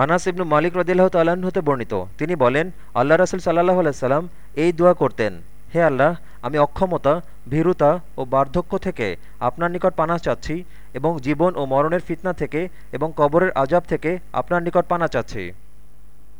আনাস ইবনু মালিক রদিল্লাহ তাল্লাহ্ন হতে বর্ণিত। তিনি বলেন, আল্লাহ রাসুল সাল্লাহ আলাইসাল্লাম এই দোয়া করতেন, হে আল্লাহ, আমি অক্ষমতা, ভীরুতা ও বার্ধক্য থেকে আপনার নিকট পানা চাচ্ছি এবং জীবন ও মরণের ফিতনা থেকে এবং কবরের আজাব থেকে আপনার নিকট পানা চাচ্ছি।